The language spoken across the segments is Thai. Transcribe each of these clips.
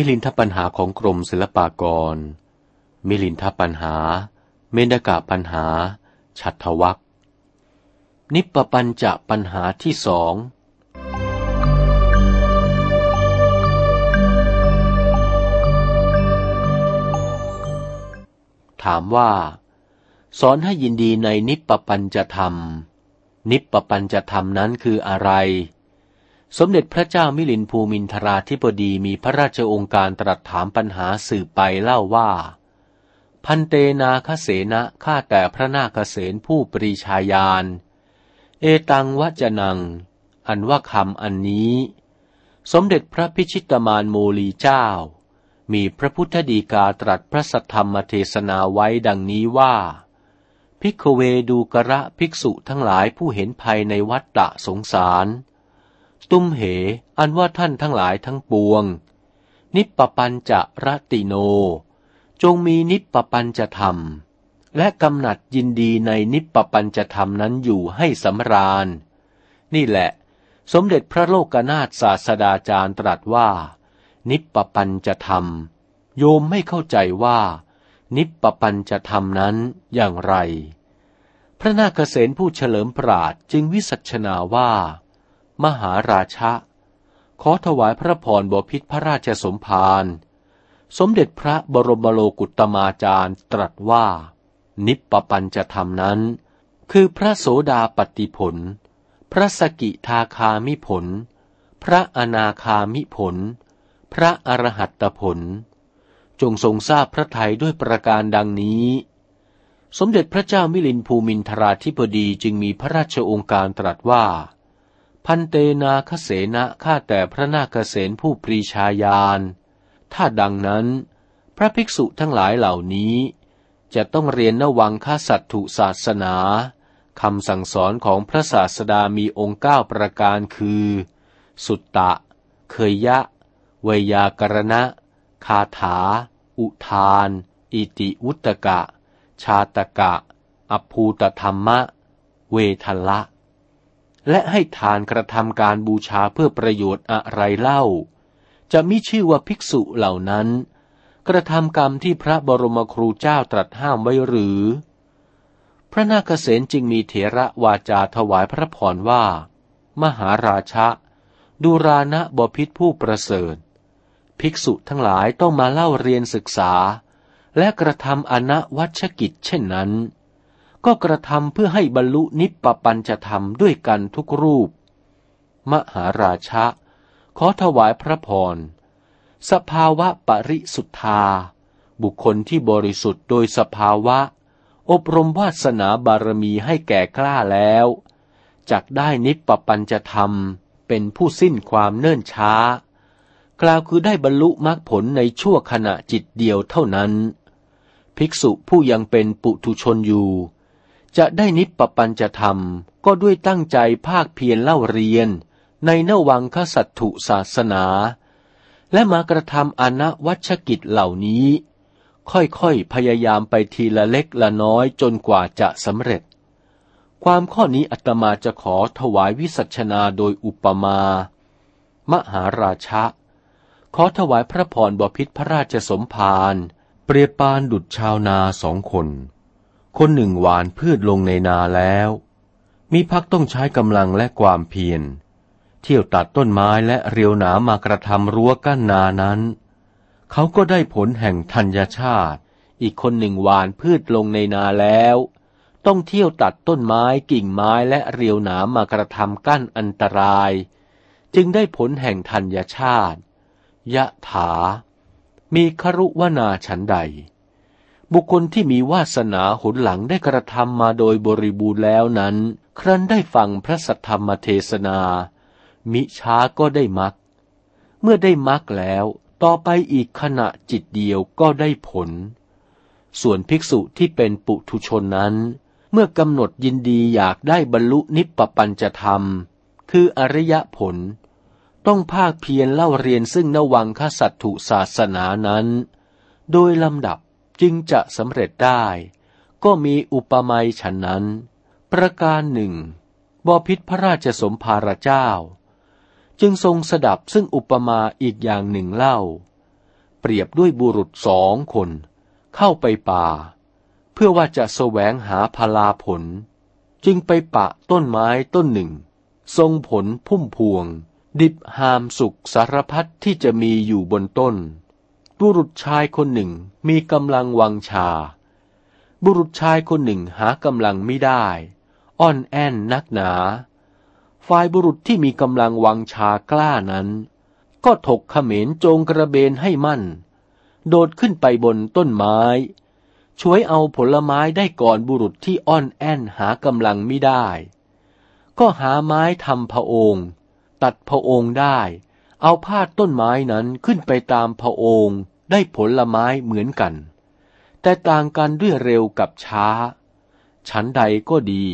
มิลินทปัญหาของกรมศิลปากร มิลินทปัญหา เมนกะปัญหา ฉัตทวักนิปปัญจะปัญหาที่สอง ถามว่า สอนให้ยินดีในนิปปัญจะธรรม นิปปปัญจะธรรมนั้นคืออะไร สมเด็จพระเจ้ามิลินภูมินทราธิบดีมีพระราชองค์การตรัสถามปัญหาสืบไปเล่าว่า พันเตนาคเสนะข้าแต่พระนาคเสนผู้ปรีชาญาณ เอตังวจนัง อันว่าคำอันนี้ สมเด็จพระพิชิตมานโมลีเจ้า มีพระพุทธดีกาตรัสพระสัทธรรมเทศนาไว้ดังนี้ว่า พิกเวดูกระภิกษุทั้งหลายผู้เห็นภัยในวัฏฏะสงสาร ตุ้มเห อันว่าท่านทั้งหลายทั้งปวง นิปปปัญจะรติโน จงมีนิปปปัญจะธรรม และกำหนัดยินดีในนิปปปัญจะธรรมนั้นอยู่ให้สำราญ นี่แหละ สมเด็จพระโลกนาถศาสดาจารย์ตรัสว่า นิปปปัญจะธรรม โยมไม่เข้าใจว่า นิปปปัญจะธรรมนั้นอย่างไร พระนาคเษนผู้เฉลิมปราดจึงวิสัชนาว่า มหาราชะ ขอถวายพระพรบพิษพระราชสมภาร สมเด็จพระบรมโลกุตมาจารย์ตรัสว่า นิปปปัญจะธรรมนั้น คือพระโสดาปฏิผล พระสกิทาคามิผล พระอนาคามิผล พระอรหัตตผล จงทรงทราบพระทัยด้วยประการดังนี้สมเด็จพระเจ้ามิลินภูมินทราธิบดีจึงมีพระราชองค์การตรัสว่า พันเตนาคเสนะข้าแต่พระนาคเสนผู้ปรีชาญาณ ถ้าดังนั้น พระภิกษุทั้งหลายเหล่านี้ จะต้องเรียนนวังคสัตถุศาสนาคำสั่งสอนของพระศาสดามีองค์เก้าประการคือ สุตตะ เคยยะเวยากรณะ คาถา อุทาน อิติวุตกะ ชาตกะ อภูตธรรมะ เวทละ และให้ทานกระทำการบูชาเพื่อประโยชน์อะไรเล่า จะมิชื่อว่าภิกษุเหล่านั้น กระทำกรรมที่พระบรมครูเจ้าตรัสห้ามไว้หรือ พระนาคเษนจึงมีเถระวาจาถวายพระพรว่า มหาราชะดูรานะบพิษผู้ประเสริฐ ภิกษุทั้งหลายต้องมาเล่าเรียนศึกษา และกระทำอนวัชกิจเช่นนั้น ก็กระทำเพื่อให้บรรลุนิพปปัญจะธรรมด้วยกันทุกรูป มหาราชะ ขอถวายพระพร สภาวะปริสุทธา บุคคลที่บริสุทธิ์โดยสภาวะ อบรมวาสนาบารมีให้แก่กล้าแล้วจักได้นิพปปัญจะธรรมเป็นผู้สิ้นความเนิ่นช้า กล่าวคือได้บรรลุมรรคผลในชั่วขณะจิตเดียวเท่านั้น ภิกษุผู้ยังเป็นปุถุชนอยู่ จะได้นิพปปัญจะธรรมก็ด้วยตั้งใจภาคเพียรเล่าเรียน ในนวังคสัตถุศาสนา และมากระทำอนวัชกิจเหล่านี้ ค่อยๆพยายามไปทีละเล็กละน้อยจนกว่าจะสำเร็จ ความข้อนี้อาตมาจะขอถวายวิสัชนาโดยอุปมา มหาราชะ ขอถวายพระพรบพิษพระราชสมภารเปรียบปานดุจชาวนาสองคน คนหนึ่งหวานพืชลงในนาแล้ว มีพักต้องใช้กำลังและความเพียร เที่ยวตัดต้นไม้และเรียวหนามากระทำรั้วกั้นนานั้น เขาก็ได้ผลแห่งธัญชาติ อีกคนหนึ่งหวานพืชลงในนาแล้ว ต้องเที่ยวตัดต้นไม้กิ่งไม้และเรียวหนามมากระทำกั้นอันตราย จึงได้ผลแห่งธัญชาติ ยะถา มีครุวนาฉันใด บุคคลที่มีวาสนาหนหลังได้กระทำมาโดยบริบูรณ์แล้วนั้น ครั้นได้ฟังพระสัทธรรมเทศนา มิช้าก็ได้มัก เมื่อได้มักแล้ว ต่อไปอีกขณะจิตเดียวก็ได้ผล ส่วนภิกษุที่เป็นปุถุชนนั้น เมื่อกำหนดยินดีอยากได้บรรลุนิพปปัญจธรรม คืออริยผล ต้องภาคเพียรเล่าเรียนซึ่งนวังคสัตถุศาสนานั้น โดยลำดับ จึงจะสำเร็จได้ ก็มีอุปมาฉันนั้น ประการหนึ่งบพิษพระราชสมภารเจ้า จึงทรงสดับซึ่งอุปมาอีกอย่างหนึ่งเล่า เปรียบด้วยบุรุษสองคน เข้าไปป่า เพื่อว่าจะแสวงหาพลาผล จึงไปปะต้นไม้ต้นหนึ่ง ทรงผลพุ่มพวง ดิบหามสุขสารพัดที่จะมีอยู่บนต้น บุรุษชายคนหนึ่งมีกำลังวังชา บุรุษชายคนหนึ่งหากำลังไม่ได้ อ่อนแอนนักหนา ฝ่ายบุรุษที่มีกำลังวังชากล้านั้น ก็ถกเขมรโจงกระเบนให้มั่น โดดขึ้นไปบนต้นไม้ ช่วยเอาผลไม้ได้ก่อนบุรุษที่อ่อนแอนหากำลังไม่ได้ ก็หาไม้ทำพระองค์ ตัดพระองค์ได้ เอาพาดต้นไม้นั้นขึ้นไปตามพระองค์ได้ผลไม้เหมือนกัน แต่ต่างกันด้วยเร็วกับช้า ฉันใดก็ดี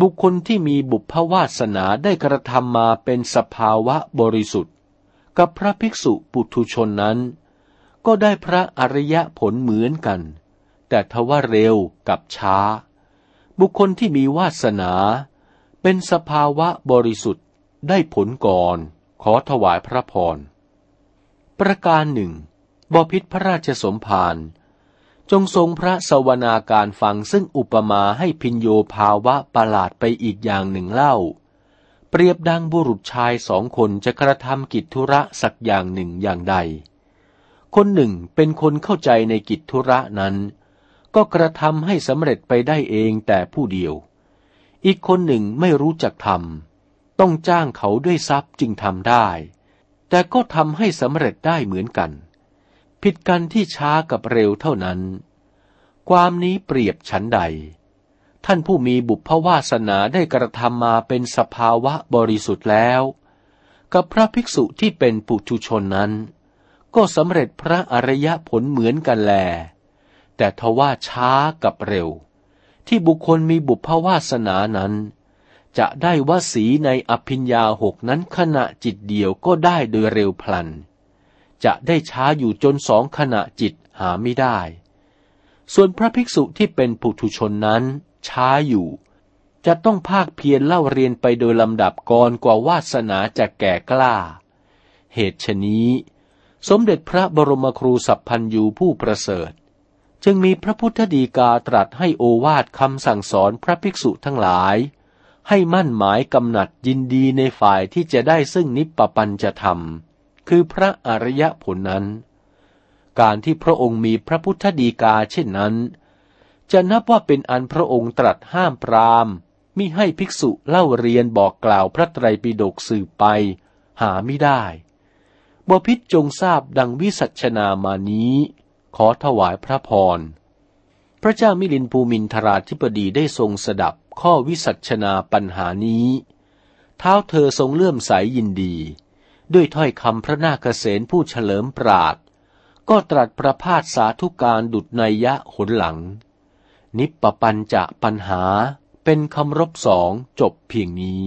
บุคคลที่มีบุพวาสนาได้กระทำมาเป็นสภาวะบริสุทธิ์ กับพระภิกษุปุถุชนนั้น ก็ได้พระอริยะผลเหมือนกัน แต่ทว่าเร็วกับช้า บุคคลที่มีวาสนา เป็นสภาวะบริสุทธิ์ได้ผลก่อน ขอถวายพระพร ประการหนึ่งบพิษพระราชสมภารจงทรงพระสวนาการฟังซึ่งอุปมาให้พินโยภาวะประหลาดไปอีกอย่างหนึ่งเล่า เปรียบดังบุรุษชายสองคนจะกระทำกิจธุระสักอย่างหนึ่งอย่างใด คนหนึ่งเป็นคนเข้าใจในกิจธุระนั้น ก็กระทำให้สำเร็จไปได้เองแต่ผู้เดียว อีกคนหนึ่งไม่รู้จักทำ ต้องจ้างเขาด้วยทรัพย์จึงทำได้ แต่ก็ทำให้สำเร็จได้เหมือนกัน ผิดกันที่ช้ากับเร็วเท่านั้น ความนี้เปรียบฉันใด ท่านผู้มีบุพวาสนาได้กระทำมาเป็นสภาวะบริสุทธิ์แล้ว กับพระภิกษุที่เป็นปุถุชนนั้น ก็สำเร็จพระอริยผลเหมือนกันแล แต่ทว่าช้ากับเร็ว ที่บุคคลมีบุพวาสนานั้น จะได้วสีในอภิญญาหกนั้นขณะจิตเดียวก็ได้โดยเร็วพลัน จะได้ช้าอยู่จนสองขณะจิตหาไม่ได้ ส่วนพระภิกษุที่เป็นปุถุชนนั้น ช้าอยู่ จะต้องภาคเพียรเล่าเรียนไปโดยลำดับก่อนกว่าวาสนาจะแก่กล้า เหตุชนี้ สมเด็จพระบรมครูสัพพันยูผู้ประเสริฐ จึงมีพระพุทธดีกาตรัสให้โอวาทคำสั่งสอนพระภิกษุทั้งหลาย ให้มั่นหมายกำหนัดยินดีในฝ่ายที่จะได้ซึ่งนิปปปัญจะธรรม คือพระอริยผลนั้น การที่พระองค์มีพระพุทธดีกาเช่นนั้น จะนับว่าเป็นอันพระองค์ตรัสห้ามปรามมิให้ภิกษุเล่าเรียนบอกกล่าวพระไตรปิฎกสืบไป หาไม่ได้บพิษจงทราบดังวิสัชนามานี้ ขอถวายพระพร พระเจ้ามิลินภูมินทราธิปดีได้ทรงสดับ ข้อวิสัชนาปัญหานี้ เท้าเธอทรงเลื่อมใสยยินดี ด้วยถ้อยคำพระนาคเษนผู้เฉลิมปราด ก็ตรัสประพาสสาธุการดุดในยะหนหลัง นิปปัญจะปัญหาเป็นคำรบสองจบเพียงนี้